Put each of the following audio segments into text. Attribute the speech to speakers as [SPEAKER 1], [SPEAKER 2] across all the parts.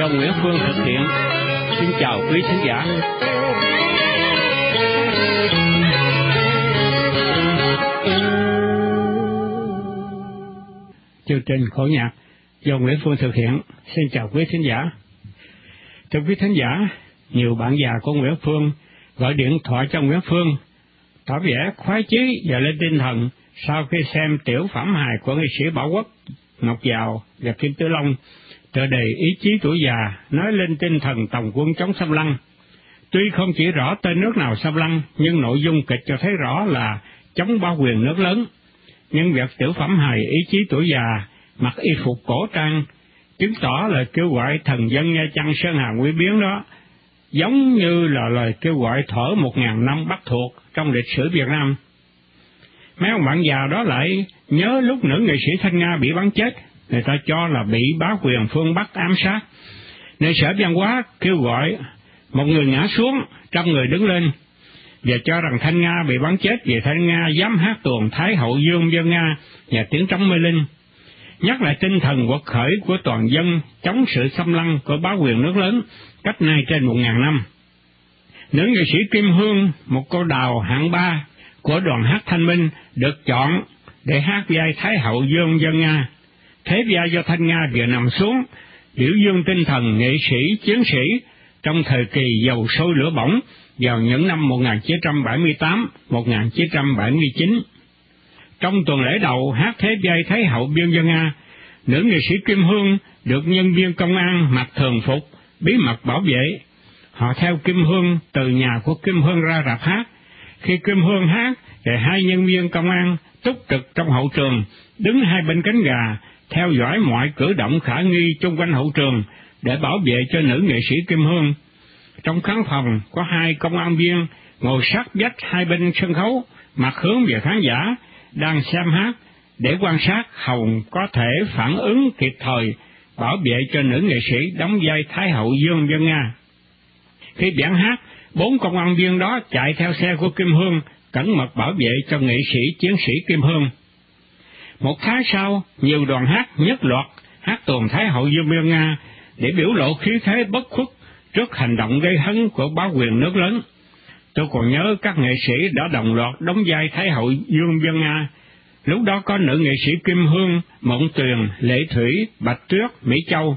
[SPEAKER 1] do Nguyễn Phương thực hiện. Xin chào quý khán giả. Chương trình khổ nhạc do Nguyễn Phương thực hiện. Xin chào quý khán giả. Thưa quý khán giả, nhiều bạn già của Nguyễn Phương gọi điện thoại cho Nguyễn Phương, tỏ vẻ khoái chí và lên tinh thần sau khi xem tiểu phẩm hài của nghệ sĩ Bảo Quốc, Ngọc Giàu và Kim Tử Long, tựa đề ý chí tuổi già nói lên tinh thần tổng quân chống xâm lăng. Tuy không chỉ rõ tên nước nào xâm lăng, nhưng nội dung kịch cho thấy rõ là chống bao quyền nước lớn. Nhân vật tiểu phẩm hài ý chí tuổi già mặc y phục cổ trang, chứng tỏ lời kêu gọi thần dân Nha Trang Sơn Hà nguy Biến đó, giống như là lời kêu gọi thở một ngàn năm bắt thuộc trong lịch sử Việt Nam. Mấy ông bạn già đó lại nhớ lúc nữ nghệ sĩ Thanh Nga bị bắn chết, người ta cho là bị bá quyền phương Bắc ám sát. nên sở văn hóa kêu gọi một người ngã xuống, trăm người đứng lên, và cho rằng Thanh Nga bị bắn chết vì Thanh Nga dám hát tuồng Thái hậu Dương dân Nga và tiếng trống mê linh. Nhắc lại tinh thần quật khởi của toàn dân chống sự xâm lăng của bá quyền nước lớn cách nay trên một ngàn năm. Nữ nghệ sĩ Kim Hương, một cô đào hạng ba của đoàn hát Thanh Minh được chọn để hát vai Thái hậu Dương dân Nga. Thế gia do Thanh Nga vừa nằm xuống, biểu dương tinh thần nghệ sĩ chiến sĩ trong thời kỳ dầu sôi lửa bỏng vào những năm 1978-1979. Trong tuần lễ đầu hát thế giai Thái hậu biên dân Nga, nữ nghệ sĩ Kim Hương được nhân viên công an mặc thường phục, bí mật bảo vệ. Họ theo Kim Hương từ nhà của Kim Hương ra rạp hát. Khi Kim Hương hát, thì hai nhân viên công an túc trực trong hậu trường, đứng hai bên cánh gà, theo dõi mọi cử động khả nghi chung quanh hậu trường để bảo vệ cho nữ nghệ sĩ Kim Hương. Trong khán phòng có hai công an viên ngồi sát vách hai bên sân khấu, mặt hướng về khán giả, đang xem hát, để quan sát hồng có thể phản ứng kịp thời, bảo vệ cho nữ nghệ sĩ đóng vai Thái hậu Dương Vân Nga. Khi biển hát, bốn công an viên đó chạy theo xe của Kim Hương, cẩn mật bảo vệ cho nghệ sĩ chiến sĩ Kim Hương. Một tháng sau, nhiều đoàn hát nhất loạt hát tuồng Thái hậu Dương Dân Nga để biểu lộ khí thế bất khuất trước hành động gây hấn của bá quyền nước lớn. Tôi còn nhớ các nghệ sĩ đã đồng loạt đóng vai Thái hậu Dương Dân Nga. Lúc đó có nữ nghệ sĩ Kim Hương, Mộng Tuyền, Lệ Thủy, Bạch Tuyết, Mỹ Châu.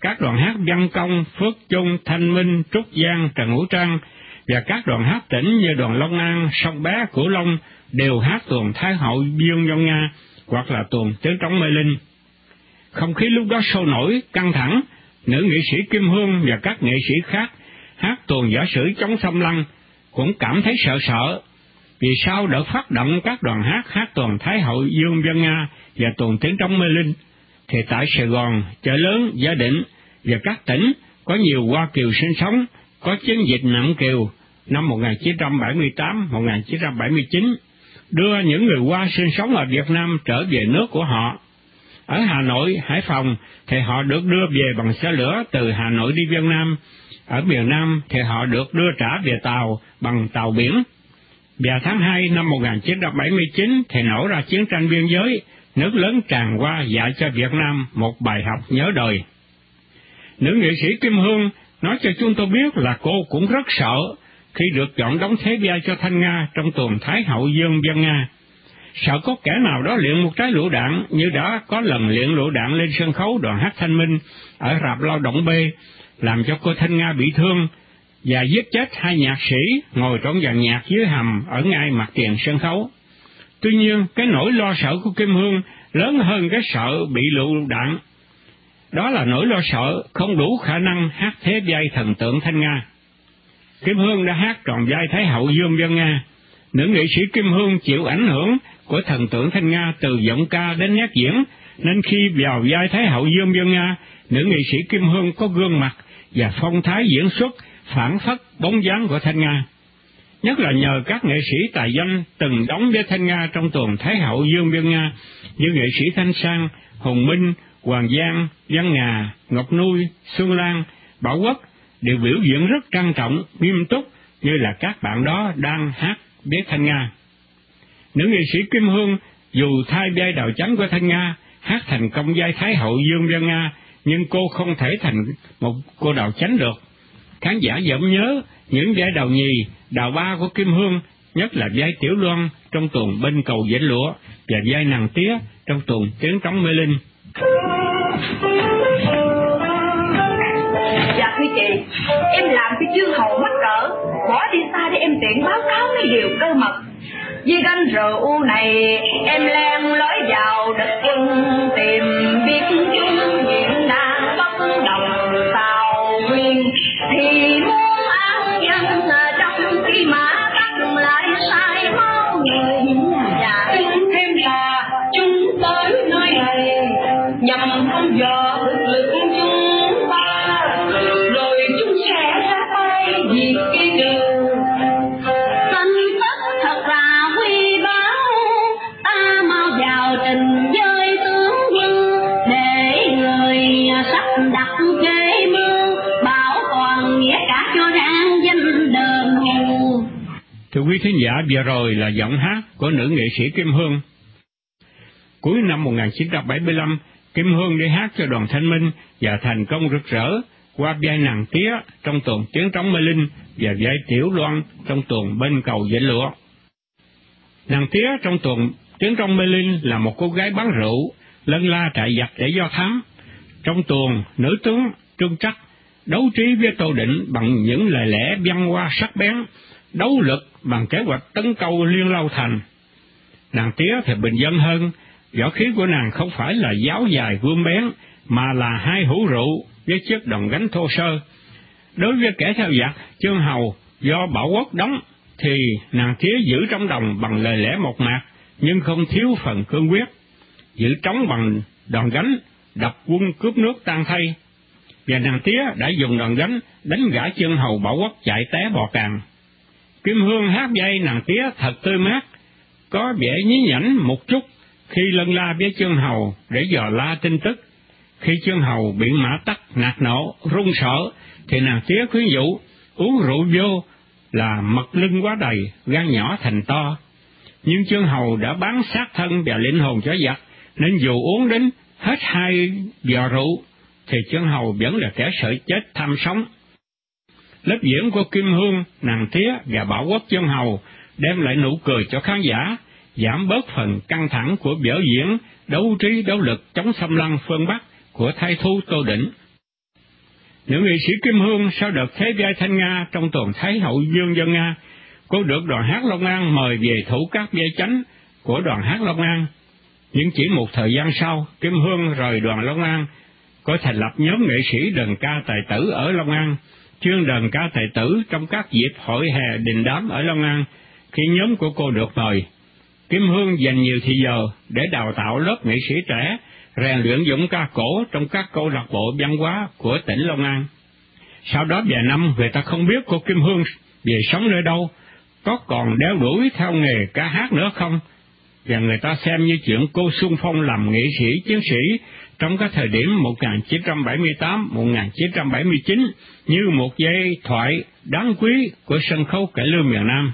[SPEAKER 1] Các đoàn hát Văn Công, Phước Trung, Thanh Minh, Trúc Giang, Trần Hữu Trang và các đoàn hát tỉnh như đoàn Long An, Sông Bé, Cửu Long đều hát tuồng Thái hậu Dương Dân Nga hoặc là tuồng Tiếng Trống Mê Linh. Không khí lúc đó sôi nổi, căng thẳng, nữ nghệ sĩ Kim Hương và các nghệ sĩ khác hát tuồng giả sử chống xâm lăng cũng cảm thấy sợ sợ, vì sao đã phát động các đoàn hát hát tuồng Thái hậu Dương Dân Nga và tuồng tiếng trống mê linh, thì tại Sài Gòn, chợ lớn, Gia Định và các tỉnh có nhiều Hoa Kiều sinh sống, có chiến dịch nặng kiều năm 1978-1979, đưa những người Hoa sinh sống ở Việt Nam trở về nước của họ. Ở Hà Nội, Hải Phòng thì họ được đưa về bằng xe lửa từ Hà Nội đi Việt Nam, ở miền Nam thì họ được đưa trả về tàu bằng tàu biển. Và tháng 2 năm 1979 thì nổ ra chiến tranh biên giới, nước lớn tràn qua dạy cho Việt Nam một bài học nhớ đời. Nữ nghệ sĩ Kim Hương nói cho chúng tôi biết là cô cũng rất sợ khi được chọn đóng thế vai cho Thanh Nga trong tuần Thái Hậu Dương Dân Nga. Sợ có kẻ nào đó luyện một trái lựu đạn như đã có lần luyện lựu đạn lên sân khấu đoàn hát Thanh Minh ở rạp lao động B làm cho cô Thanh Nga bị thương và giết chết hai nhạc sĩ ngồi trong dàn nhạc dưới hầm ở ngay mặt tiền sân khấu. Tuy nhiên, cái nỗi lo sợ của Kim Hương lớn hơn cái sợ bị lựu đạn. Đó là nỗi lo sợ không đủ khả năng hát thế vai thần tượng Thanh Nga. Kim Hương đã hát tròn vai Thái hậu Dương Dân Nga. Nữ nghệ sĩ Kim Hương chịu ảnh hưởng của thần tượng Thanh Nga từ giọng ca đến nét diễn, nên khi vào vai Thái hậu Dương Dân Nga, nữ nghệ sĩ Kim Hương có gương mặt và phong thái diễn xuất phản phất bóng dáng của Thanh Nga. Nhất là nhờ các nghệ sĩ tài danh từng đóng với Thanh Nga trong tuần Thái hậu Dương Biên Nga như nghệ sĩ Thanh Sang, Hồng Minh, Hoàng Giang, Văn Ngà, Ngọc Nuôi, Xuân Lan, Bảo Quốc đều biểu diễn rất trang trọng, nghiêm túc như là các bạn đó đang hát với Thanh Nga. Nữ nghệ sĩ Kim Hương dù thay vai đầu chánh của Thanh Nga hát thành công vai Thái hậu Dương Văn Nga nhưng cô không thể thành một cô đầu chánh được. Khán giả vẫn nhớ những vai đầu nhì, đầu ba của Kim Hương, nhất là vai Tiểu Loan trong tuồng bên cầu dãy Lũa và vai nàng tía trong tuồng tiếng trống mê linh.
[SPEAKER 2] Thưa chị, em làm cái chương hầu mắc cỡ, bỏ đi xa để em tiện báo cáo mấy điều cơ mật. Vì gánh rượu này em len lối vào đất quân tìm biết chung chuyện đang bất đồng sao nguyên thì muốn
[SPEAKER 1] Thưa quý thính giả, vừa rồi là giọng hát của nữ nghệ sĩ Kim Hương. Cuối năm 1975, Kim Hương đi hát cho đoàn Thanh Minh và thành công rực rỡ qua vai nàng tía trong tuồng tiếng trống mê linh và vai tiểu loan trong tuồng bên cầu dãy lụa. Nàng tía trong tuồng tiếng trống mê linh là một cô gái bán rượu, lân la trại giặc để do thám. Trong tuồng, nữ tướng Trương Trắc đấu trí với Tô Định bằng những lời lẽ văn hoa sắc bén, đấu lực bằng kế hoạch tấn công liên lâu thành. Nàng tía thì bình dân hơn, võ khí của nàng không phải là giáo dài gươm bén, mà là hai hũ rượu với chiếc đòn gánh thô sơ. Đối với kẻ theo giặc, chương hầu do bảo quốc đóng, thì nàng tía giữ trong đồng bằng lời lẽ một mạc, nhưng không thiếu phần cương quyết. Giữ trống bằng đòn gánh, đập quân cướp nước tan thay. Và nàng tía đã dùng đòn gánh đánh gã chương hầu bảo quốc chạy té bò càng. Kim Hương hát dây nàng tía thật tươi mát, có vẻ nhí nhảnh một chút khi lân la với chương hầu để dò la tin tức. Khi chương hầu bị mã tắc nạt nổ, run sợ, thì nàng tía khuyến dụ, uống rượu vô là mật lưng quá đầy, gan nhỏ thành to. Nhưng chương hầu đã bán sát thân và linh hồn cho giặc, nên dù uống đến hết hai giò rượu, thì chương hầu vẫn là kẻ sợ chết tham sống. Lớp diễn của Kim Hương, nàng Thía và bảo quốc chương hầu đem lại nụ cười cho khán giả, giảm bớt phần căng thẳng của biểu diễn đấu trí đấu lực chống xâm lăng phương Bắc của thái thu Tô Đỉnh. Nữ nghệ sĩ Kim Hương sau đợt thế giai Thanh Nga trong tuần Thái hậu Dương Dân Nga, cô được đoàn hát Long An mời về thủ các dây chánh của đoàn hát Long An. Nhưng chỉ một thời gian sau, Kim Hương rời đoàn Long An, có thành lập nhóm nghệ sĩ đờn ca tài tử ở Long An, chuyên đờn ca tài tử trong các dịp hội hè đình đám ở Long An, khi nhóm của cô được mời. Kim Hương dành nhiều thời giờ để đào tạo lớp nghệ sĩ trẻ, rèn luyện dũng ca cổ trong các câu lạc bộ văn hóa của tỉnh Long An. Sau đó vài năm người ta không biết cô Kim Hương về sống nơi đâu, có còn đeo đuổi theo nghề ca hát nữa không, và người ta xem như chuyện cô Xuân Phong làm nghệ sĩ chiến sĩ trong các thời điểm 1978-1979 như một giai thoại đáng quý của sân khấu cải lương miền Nam.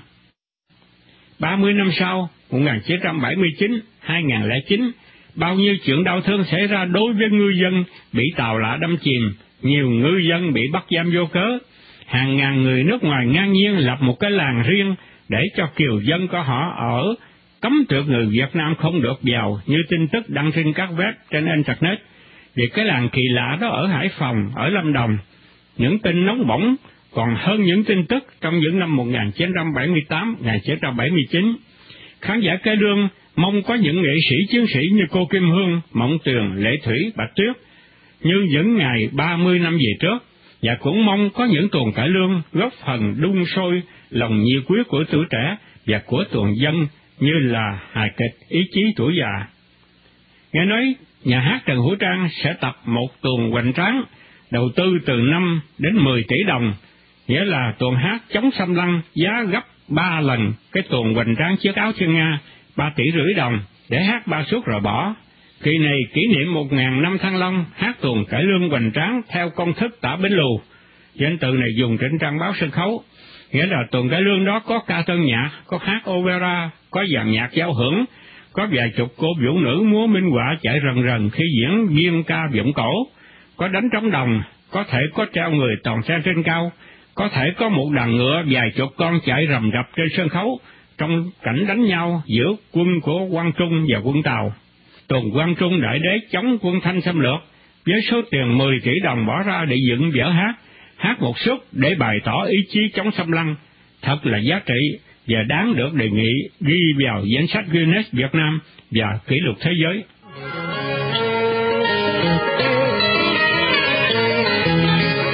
[SPEAKER 1] 30 năm sau, 1979-2009, bao nhiêu chuyện đau thương xảy ra đối với ngư dân bị tàu lạ đâm chìm, nhiều ngư dân bị bắt giam vô cớ, hàng ngàn người nước ngoài ngang nhiên lập một cái làng riêng để cho kiều dân của họ ở, cấm tuyệt người Việt Nam không được vào như tin tức đăng trên các web trên Internet. Vì cái làng kỳ lạ đó ở Hải Phòng, ở Lâm Đồng, những tin nóng bỏng còn hơn những tin tức trong những năm 1978-1979. Khán giả Cái Lương mong có những nghệ sĩ chiến sĩ như cô Kim Hương, Mộng Tường Lệ Thủy, Bạch Tuyết, như những ngày 30 năm về trước, và cũng mong có những tuần cải lương góp phần đun sôi lòng nhiệt quyết của tuổi trẻ và của tuần dân như là hài kịch ý chí tuổi già. Nghe nói nhà hát Trần Hữu Trang sẽ tập một tuần hoành tráng, đầu tư từ 5 đến 10 tỷ đồng, nghĩa là tuần hát chống xâm lăng giá gấp ba lần cái tuần hoành tráng chiếc áo thiên Nga, ba tỷ rưỡi đồng, để hát ba suốt rồi bỏ. Kỳ này kỷ niệm một ngàn năm Thăng Long, hát tuần cải lương hoành tráng theo công thức tả bến lù. Danh từ này dùng trên trang báo sân khấu, nghĩa là tuần cải lương đó có ca tân nhạc, có hát opera, có dàn nhạc giao hưởng, có vài chục cô vũ nữ múa minh họa chạy rần rần khi diễn viên ca vọng cổ, có đánh trống đồng, có thể có treo người toàn xe trên cao, có thể có một đàn ngựa vài chục con chạy rầm rập trên sân khấu, trong cảnh đánh nhau giữa quân của Quang Trung và quân Tàu. Tuần Quang Trung đại đế chống quân Thanh xâm lược, với số tiền 10 tỷ đồng bỏ ra để dựng vở hát, hát một suất để bày tỏ ý chí chống xâm lăng, thật là giá trị và đáng được đề nghị ghi vào danh sách Guinness Việt Nam và kỷ lục thế giới.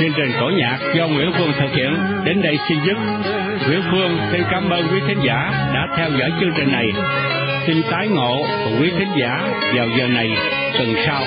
[SPEAKER 1] Chương trình cổ nhạc do Nguyễn Phương thực hiện đến đây xin dứt. Nguyễn Phương xin cảm ơn quý khán giả đã theo dõi chương trình này. Xin tái ngộ quý khán giả vào giờ này tuần sau.